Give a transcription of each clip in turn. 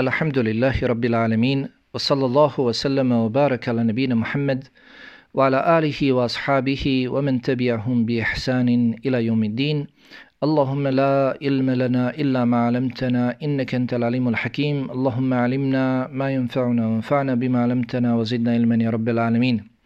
الحمد لله رب العالمين وصلى الله وسلم وبارك على نبينا محمد وعلى آله وأصحابه ومن تبعهم بإحسان إلى يوم الدين اللهم لا علم لنا إلا ما علمتنا إنك أنت العليم الحكيم اللهم علمنا ما ينفعنا وانفعنا بما علمتنا وزدنا علما يا رب العالمين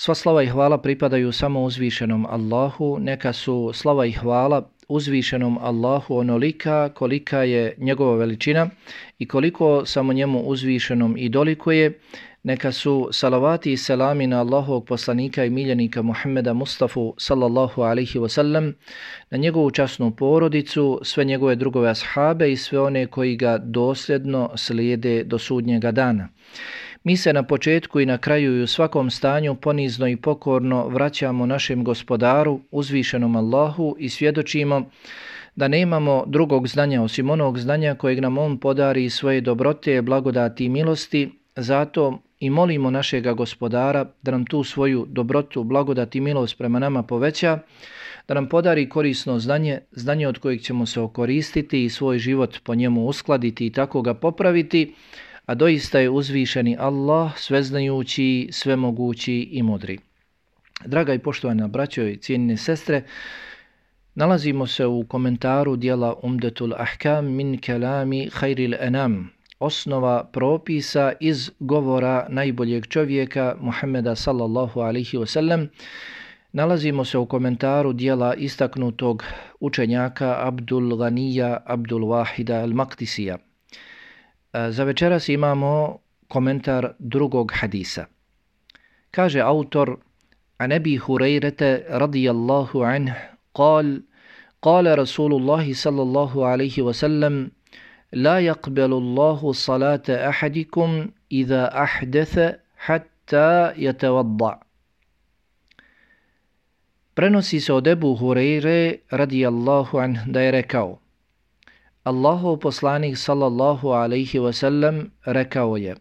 Sva slava i hvala pripadaju samo uzvišenom Allahu neka su slava i hvala uzvišenom Allahu onolika kolika je njegova veličina i koliko samo njemu uzvišenom i doliko je, neka su salavati i selami na Allahovog poslanika i miljenika Muhammeda Mustafa sallallahu alaihi wasallam, na njegovu časnu porodicu, sve njegove drugove ashabe i sve one koji ga dosljedno slijede do sudnjega dana. Mi se na početku i na kraju i u svakom stanju ponizno i pokorno vraćamo našem gospodaru, uzvišenom Allahu i svjedočimo da nemamo drugog znanja osim onog znanja kojeg nam On podari svoje dobrote, blagodati i milosti, zato i molimo našega gospodara da nam tu svoju dobrotu, blagodati i milost prema nama poveća, da nam podari korisno znanje, znanje od kojeg ćemo se okoristiti i svoj život po njemu uskladiti i tako ga popraviti, a doista je uzvišeni Allah, sveznajući, svemogući i mudri. Draga i poštovana braćo i cijenine sestre, nalazimo se u komentaru dijela Umdetul Ahkam min kelami khairil enam, osnova propisa iz govora najboljeg čovjeka Muhammeda sallallahu alaihi wasallam. Nalazimo se u komentaru dijela istaknutog učenjaka Abdul Ghanija Abdul Wahida al-Maktisija. E, za večeras imamo komentar drugog hadisa. Kaže autor عن أبي هريرة رضي الله عنه قال قال رسول الله صلى الله عليه وسلم لا يقبل الله صلاة أحدكم إذا أحدث حتى يتوضع Prenosi se od Ebu Hureyre radijallahu anh da je rekao Allahov poslanik sallallahu alaihi wasallam rekao je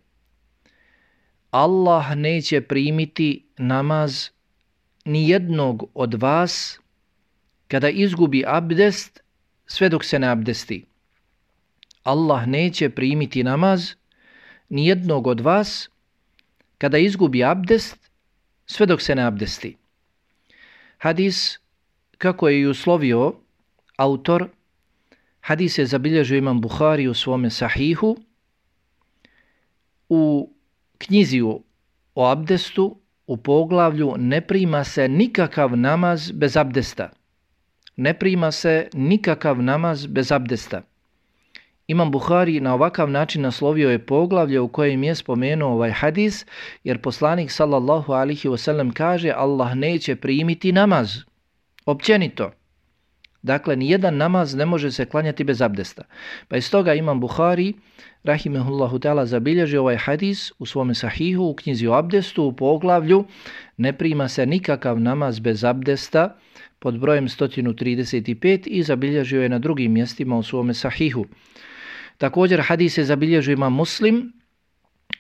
Allah neće primiti namaz ni jednog od vas kada izgubi abdest sve dok se ne abdesti. Allah neće primiti namaz ni jednog od vas kada izgubi abdest sve dok se ne abdesti. Hadis, kako je i uslovio autor, Hadis je zabilježio imam Buhari u svome sahihu. U knjizi o abdestu, u poglavlju, ne prima se nikakav namaz bez abdesta. Ne prima se nikakav namaz bez abdesta. Imam Buhari na ovakav način naslovio je poglavlje u kojem je spomenuo ovaj hadis, jer poslanik sallallahu alihi wasallam kaže Allah neće primiti namaz. Općenito. Dakle, ni jedan namaz ne može se klanjati bez abdesta. Pa iz toga imam Buhari, rahimehullahu ta'ala, zabilježi ovaj hadis u svome sahihu, u knjizi o abdestu, u poglavlju, ne prima se nikakav namaz bez abdesta, pod brojem 135 i zabilježio je na drugim mjestima u svome sahihu. Također hadis je zabilježio ima muslim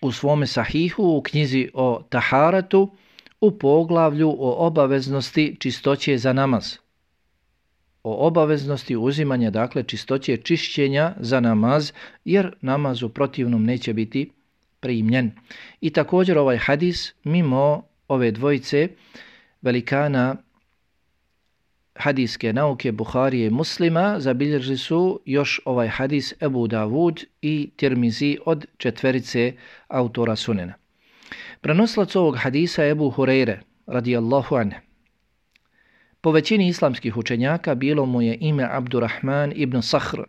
u svome sahihu, u knjizi o taharatu, u poglavlju o obaveznosti čistoće za namaz o obaveznosti uzimanja, dakle, čistoće čišćenja za namaz, jer namaz u protivnom neće biti primljen. I također ovaj hadis, mimo ove dvojice velikana hadiske nauke Buharije i muslima, zabilježili su još ovaj hadis Ebu Davud i Tirmizi od četverice autora sunena. Prenoslac ovog hadisa Ebu Hureyre, radijallahu anhu Po većini islamskih učenjaka bilo mu je ime Abdurrahman ibn Sahr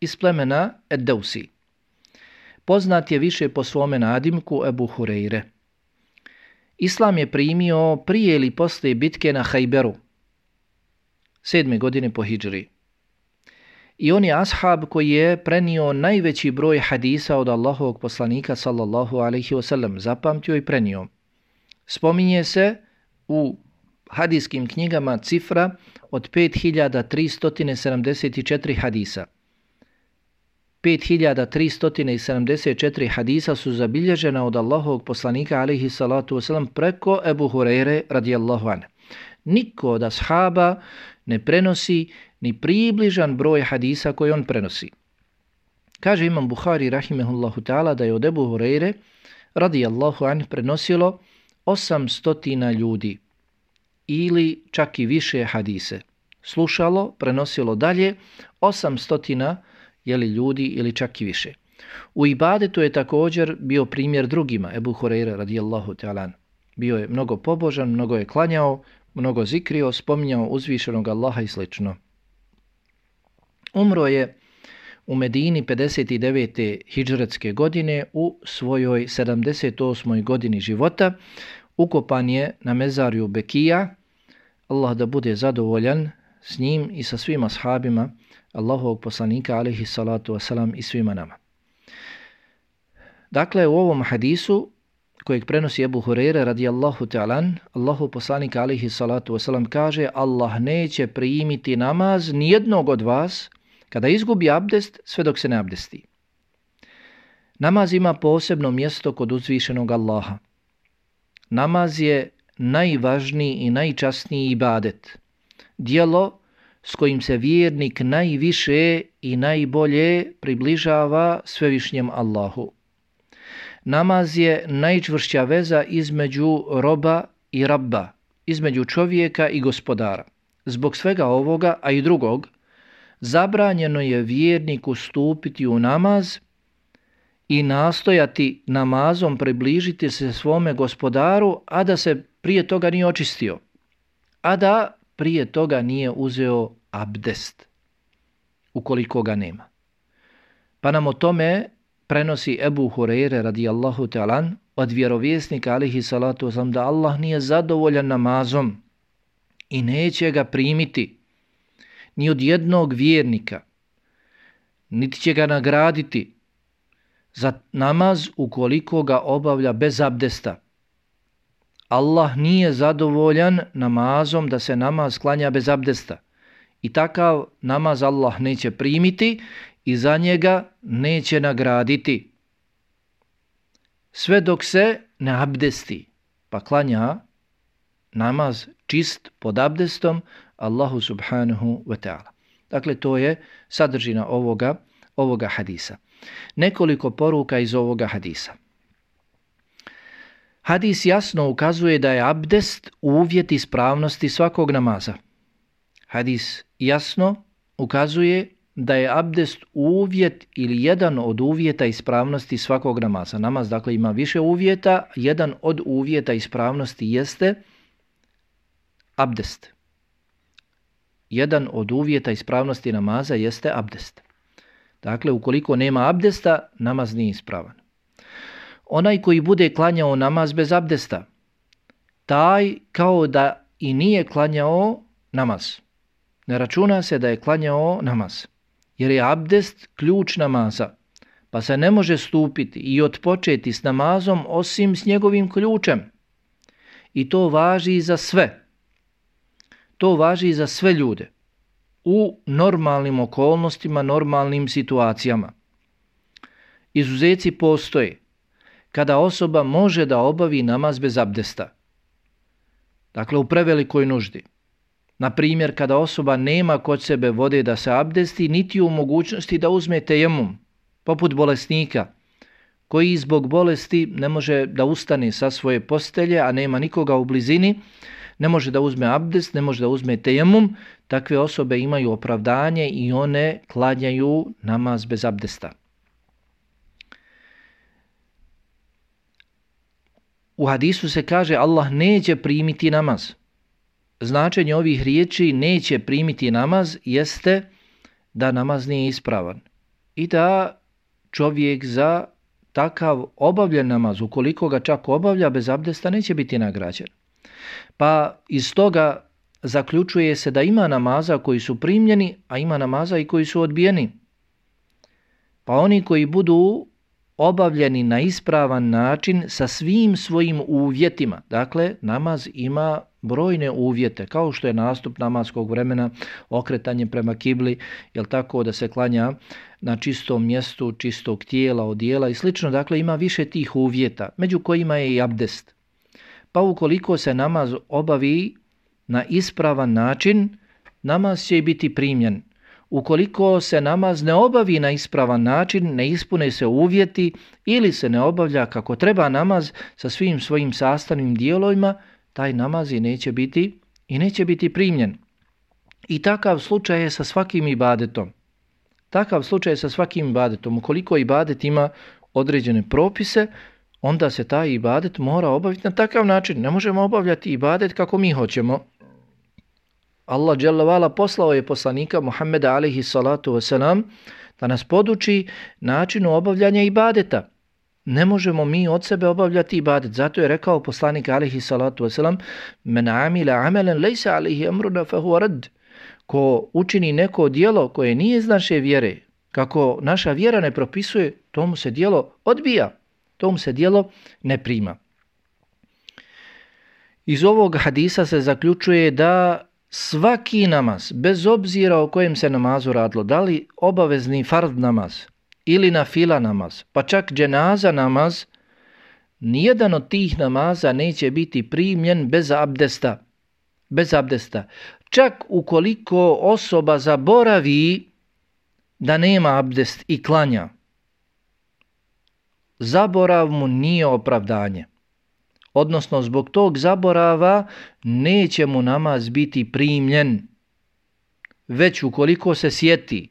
iz plemena Eddausi. Poznat je više po svome nadimku Ebu Hureyre. Islam je primio prije ili posle bitke na Hajberu, sedme godine po Hidžri. I on je ashab koji je prenio najveći broj hadisa od Allahovog poslanika sallallahu alaihi wasallam, zapamtio i prenio. Spominje se u hadijskim knjigama cifra od 5374 hadisa. 5374 hadisa su zabilježena od Allahovog poslanika alaihi salatu wasalam preko Ebu Hureyre radijallahu anhu. Niko od ashaba ne prenosi ni približan broj hadisa koji on prenosi. Kaže imam Buhari rahimehullahu ta'ala da je od Ebu Hureyre radijallahu anhu prenosilo 800 ljudi ili čak i više hadise. Slušalo, prenosilo dalje 800 jeli ljudi ili čak i više. U ibadetu je također bio primjer drugima, Ebu Hureyre radijallahu ta'ala. Bio je mnogo pobožan, mnogo je klanjao, mnogo zikrio, spominjao uzvišenog Allaha i sl. Umro je u Medini 59. hijđaretske godine u svojoj 78. godini života. Ukopan je na mezarju Bekija. Allah da bude zadovoljan s njim i sa svima ashabima Allahovog poslanika alaihi salatu wasalam i svima nama. Dakle, u ovom hadisu kojeg prenosi Ebu Hurere radijallahu ta'alan, Allahu poslanik alaihi salatu wasalam kaže Allah neće primiti namaz nijednog od vas kada izgubi abdest sve dok se ne abdesti. Namaz ima posebno mjesto kod uzvišenog Allaha. Namaz je najvažniji i najčasniji ibadet. Dijelo s kojim se vjernik najviše i najbolje približava svevišnjem Allahu. Namaz je najčvršća veza između roba i rabba, između čovjeka i gospodara. Zbog svega ovoga, a i drugog, zabranjeno je vjerniku stupiti u namaz i nastojati namazom približiti se svome gospodaru, a da se prije toga nije očistio, a da prije toga nije uzeo abdest, ukoliko ga nema. Pa nam o tome prenosi Ebu Hureyre radijallahu ta'alan od vjerovjesnika alihi salatu osam da Allah nije zadovoljan namazom i neće ga primiti ni od jednog vjernika, niti će ga nagraditi za namaz ukoliko ga obavlja bez abdesta. Allah nije zadovoljan namazom da se namaz klanja bez abdesta. I takav namaz Allah neće primiti i za njega neće nagraditi. Sve dok se ne abdesti, pa klanja namaz čist pod abdestom Allahu subhanahu wa ta'ala. Dakle, to je sadržina ovoga, ovoga hadisa. Nekoliko poruka iz ovoga hadisa. Hadis jasno ukazuje da je abdest uvjet ispravnosti svakog namaza. Hadis jasno ukazuje da je abdest uvjet ili jedan od uvjeta ispravnosti svakog namaza. Namaz dakle ima više uvjeta, jedan od uvjeta ispravnosti jeste abdest. Jedan od uvjeta ispravnosti namaza jeste abdest. Dakle, ukoliko nema abdesta, namaz nije ispravan. Onaj koji bude klanjao namaz bez abdesta, taj kao da i nije klanjao namaz. Ne računa se da je klanjao namaz jer je abdest ključ namaza, pa se ne može stupiti i otpočeti s namazom osim s njegovim ključem. I to važi za sve. To važi za sve ljude u normalnim okolnostima, normalnim situacijama. Izuzeci postoje kada osoba može da obavi namaz bez abdesta. Dakle, u prevelikoj nuždi. Na primjer, kada osoba nema kod sebe vode da se abdesti, niti u mogućnosti da uzme tejemum, poput bolesnika, koji zbog bolesti ne može da ustane sa svoje postelje, a nema nikoga u blizini, ne može da uzme abdest, ne može da uzme tejemum, takve osobe imaju opravdanje i one klanjaju namaz bez abdesta. U hadisu se kaže Allah neće primiti namaz značenje ovih riječi neće primiti namaz jeste da namaz nije ispravan i da čovjek za takav obavljen namaz, ukoliko ga čak obavlja bez abdesta, neće biti nagrađen. Pa iz toga zaključuje se da ima namaza koji su primljeni, a ima namaza i koji su odbijeni. Pa oni koji budu obavljeni na ispravan način sa svim svojim uvjetima, dakle namaz ima brojne uvjete, kao što je nastup namaskog vremena, okretanje prema kibli, jel tako da se klanja na čistom mjestu, čistog tijela, odijela i slično. Dakle, ima više tih uvjeta, među kojima je i abdest. Pa ukoliko se namaz obavi na ispravan način, namaz će biti primljen. ukoliko se namaz ne obavi na ispravan način, ne ispune se uvjeti ili se ne obavlja kako treba namaz sa svim svojim sastavnim dijelovima, taj namaz i neće biti i neće biti primljen. I takav slučaj je sa svakim ibadetom. Takav slučaj je sa svakim ibadetom. Ukoliko ibadet ima određene propise, onda se taj ibadet mora obaviti na takav način. Ne možemo obavljati ibadet kako mi hoćemo. Allah dželavala poslao je poslanika Muhammeda alihi salatu wasalam da nas poduči načinu obavljanja ibadeta. Ne možemo mi od sebe obavljati ibadet. Zato je rekao poslanik alihi salatu wasalam Men amila amelen lejsa alihi amruna fahu rad. Ko učini neko dijelo koje nije iz naše vjere, kako naša vjera ne propisuje, tomu se dijelo odbija tom se dijelo ne prima. Iz ovog hadisa se zaključuje da svaki namaz, bez obzira o kojem se namazu radilo, da li obavezni fard namaz ili na fila namaz, pa čak dženaza namaz, nijedan od tih namaza neće biti primljen bez abdesta. Bez abdesta. Čak ukoliko osoba zaboravi da nema abdest i klanja, zaborav mu nije opravdanje odnosno zbog tog zaborava neće mu namaz biti primljen. Već ukoliko se sjeti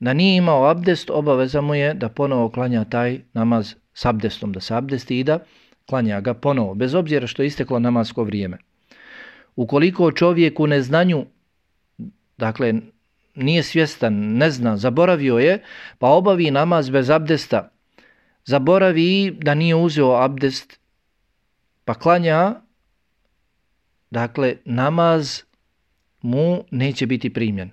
da nije imao abdest, obaveza mu je da ponovo klanja taj namaz s abdestom, da se abdesti i da klanja ga ponovo, bez obzira što je isteklo namasko vrijeme. Ukoliko čovjek u neznanju, dakle, nije svjestan, ne zna, zaboravio je, pa obavi namaz bez abdesta, zaboravi da nije uzeo abdest pa klanja, dakle, namaz mu neće biti primljen.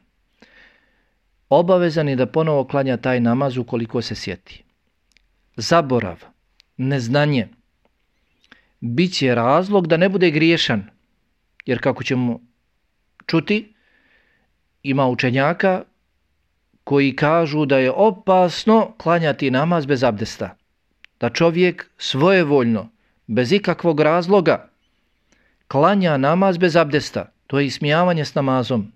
Obavezan je da ponovo klanja taj namaz ukoliko se sjeti. Zaborav, neznanje, bit će razlog da ne bude griješan, jer kako ćemo čuti, ima učenjaka koji kažu da je opasno klanjati namaz bez abdesta. Da čovjek svojevoljno, bez ikakvog razloga, klanja namaz bez abdesta, to je ismijavanje s namazom.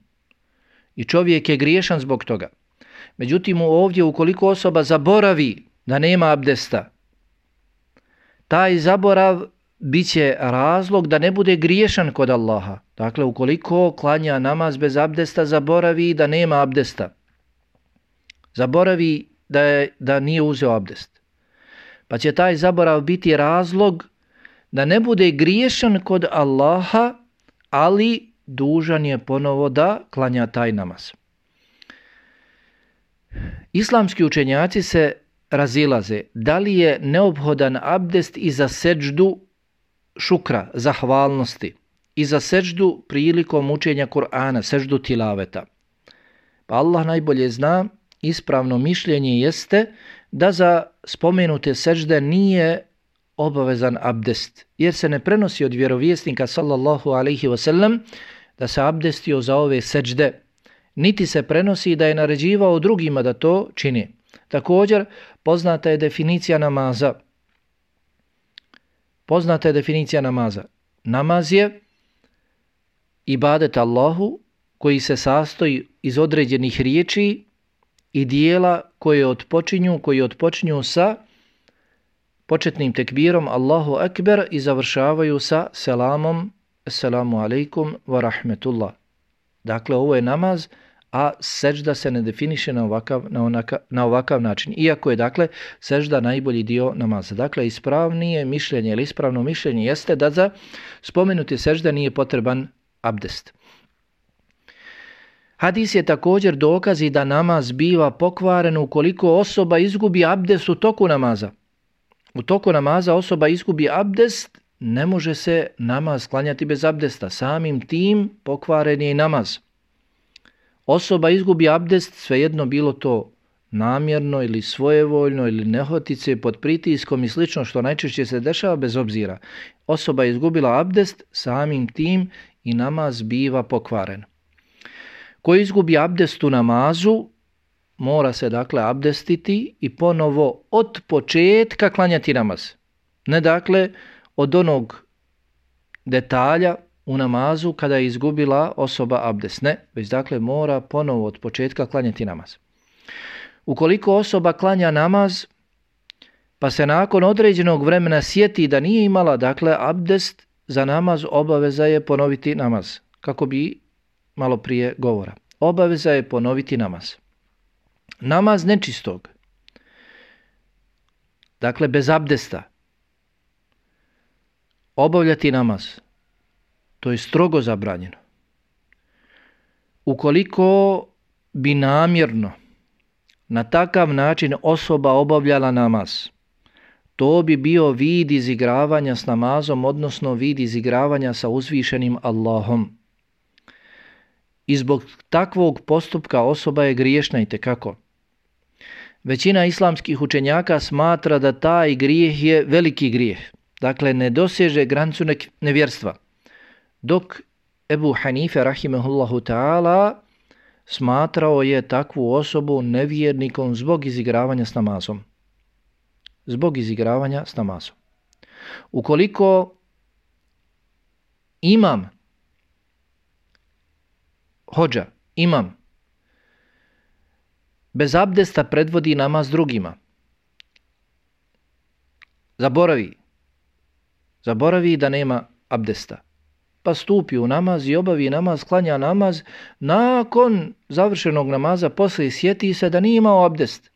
I čovjek je griješan zbog toga. Međutim, ovdje ukoliko osoba zaboravi da nema abdesta, taj zaborav bit će razlog da ne bude griješan kod Allaha. Dakle, ukoliko klanja namaz bez abdesta, zaboravi da nema abdesta. Zaboravi da, je, da nije uzeo abdest. Pa će taj zaborav biti razlog da ne bude griješan kod Allaha, ali dužan je ponovo da klanja taj namaz. Islamski učenjaci se razilaze da li je neophodan abdest i za seđdu šukra, zahvalnosti, i za seđdu prilikom učenja Kur'ana, seđdu tilaveta. Pa Allah najbolje zna, ispravno mišljenje jeste da za spomenute sežde nije obavezan abdest, jer se ne prenosi od vjerovjesnika sallallahu alaihi wasallam da se abdestio za ove seđde, niti se prenosi da je naređivao drugima da to čini. Također, poznata je definicija namaza. Poznata je definicija namaza. Namaz je ibadet Allahu koji se sastoji iz određenih riječi i dijela koje odpočinju, koji odpočinju sa početnim tekbirom Allahu Ekber i završavaju sa selamom Assalamu alaikum wa rahmetullah. Dakle, ovo je namaz, a sežda se ne definiše na ovakav, na, onaka, na ovakav način. Iako je, dakle, sežda najbolji dio namaza. Dakle, ispravnije mišljenje ili ispravno mišljenje jeste da za spomenuti sežda nije potreban abdest. Hadis je također dokazi da namaz biva pokvaren ukoliko osoba izgubi abdest u toku namaza u toku namaza osoba izgubi abdest, ne može se namaz klanjati bez abdesta. Samim tim pokvaren je i namaz. Osoba izgubi abdest, svejedno bilo to namjerno ili svojevoljno ili nehotice pod pritiskom i slično što najčešće se dešava bez obzira. Osoba izgubila abdest, samim tim i namaz biva pokvaren. Ko izgubi abdest u namazu, mora se dakle abdestiti i ponovo od početka klanjati namaz. Ne dakle od onog detalja u namazu kada je izgubila osoba abdest. Ne, već dakle mora ponovo od početka klanjati namaz. Ukoliko osoba klanja namaz, pa se nakon određenog vremena sjeti da nije imala dakle abdest za namaz, obaveza je ponoviti namaz. Kako bi malo prije govora. Obaveza je ponoviti namaz. Namaz nečistog. Dakle, bez abdesta. Obavljati namaz. To je strogo zabranjeno. Ukoliko bi namjerno na takav način osoba obavljala namaz, to bi bio vid izigravanja s namazom, odnosno vid izigravanja sa uzvišenim Allahom. I zbog takvog postupka osoba je griješna i tekako. Većina islamskih učenjaka smatra da taj grijeh je veliki grijeh. Dakle, ne doseže grancu nevjerstva. Dok Ebu Hanife, rahimehullahu ta'ala, smatrao je takvu osobu nevjernikom zbog izigravanja s namazom. Zbog izigravanja s namazom. Ukoliko imam hođa, imam, bez abdesta predvodi namaz drugima. Zaboravi. Zaboravi da nema abdesta. Pa stupi u namaz i obavi namaz, klanja namaz. Nakon završenog namaza posle sjeti se da nije imao abdest.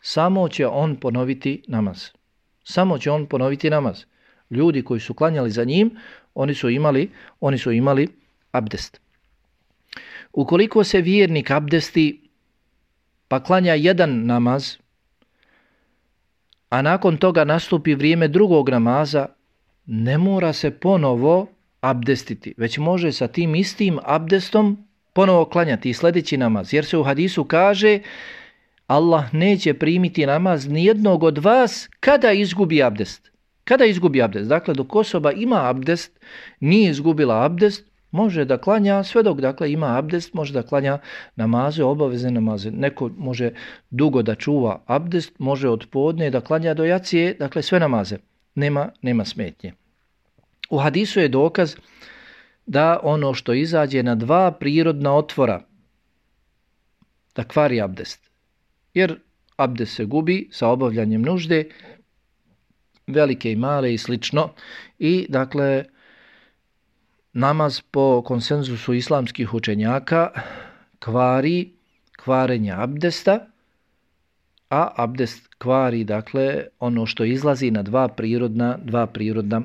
Samo će on ponoviti namaz. Samo će on ponoviti namaz. Ljudi koji su klanjali za njim, oni su imali, oni su imali abdest. Ukoliko se vjernik abdesti pa klanja jedan namaz, a nakon toga nastupi vrijeme drugog namaza, ne mora se ponovo abdestiti, već može sa tim istim abdestom ponovo klanjati i sljedeći namaz. Jer se u hadisu kaže Allah neće primiti namaz nijednog od vas kada izgubi abdest. Kada izgubi abdest? Dakle, dok osoba ima abdest, nije izgubila abdest, može da klanja sve dok dakle ima abdest, može da klanja namaze, obavezne namaze. Neko može dugo da čuva abdest, može od podne da klanja do jacije, dakle sve namaze. Nema, nema smetnje. U hadisu je dokaz da ono što izađe na dva prirodna otvora, da kvari abdest. Jer abdest se gubi sa obavljanjem nužde, velike i male i slično. I dakle, namaz po konsenzusu islamskih učenjaka kvari kvarenje abdesta, a abdest kvari dakle ono što izlazi na dva prirodna, dva prirodna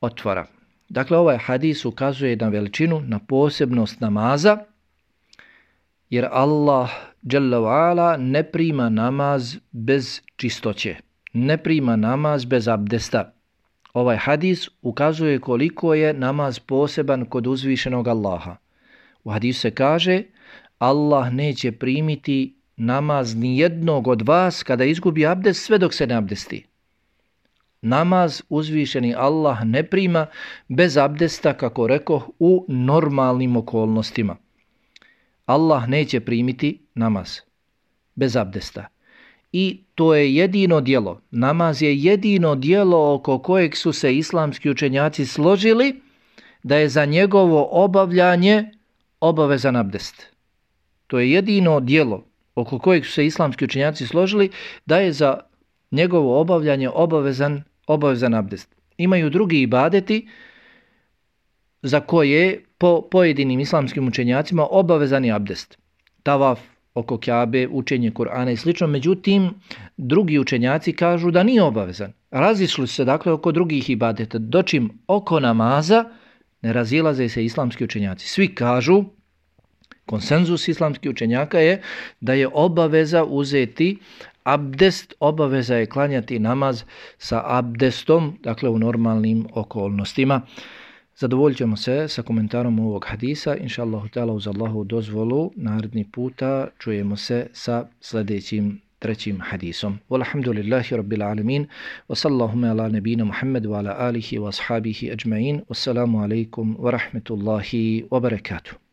otvora. Dakle, ovaj hadis ukazuje na veličinu, na posebnost namaza, jer Allah ala, ne prima namaz bez čistoće, ne prima namaz bez abdesta. Ovaj hadis ukazuje koliko je namaz poseban kod uzvišenog Allaha. U hadisu se kaže Allah neće primiti namaz ni jednog od vas kada izgubi abdest sve dok se ne abdesti. Namaz uzvišeni Allah ne prima bez abdesta, kako reko, u normalnim okolnostima. Allah neće primiti namaz bez abdesta i to je jedino dijelo. Namaz je jedino dijelo oko kojeg su se islamski učenjaci složili da je za njegovo obavljanje obavezan abdest. To je jedino dijelo oko kojeg su se islamski učenjaci složili da je za njegovo obavljanje obavezan, obavezan abdest. Imaju drugi ibadeti za koje po pojedinim islamskim učenjacima obavezan je abdest. Tavaf, oko Kjabe, učenje Kur'ana i slično. Međutim, drugi učenjaci kažu da nije obavezan. Razišli se dakle oko drugih ibadeta. Dočim oko namaza ne razilaze se islamski učenjaci. Svi kažu, konsenzus islamskih učenjaka je da je obaveza uzeti abdest, obaveza je klanjati namaz sa abdestom, dakle u normalnim okolnostima. Zadovoljit ćemo se sa komentarom ovog hadisa. Inša Allah, uz Allahu dozvolu, naredni puta čujemo se sa sljedećim trećim hadisom. Walhamdulillahi rabbil alamin. Wa sallahume ala nebina Muhammed wa ala alihi wa ashabihi ajma'in. Wassalamu alaikum wa rahmetullahi wa barakatuh.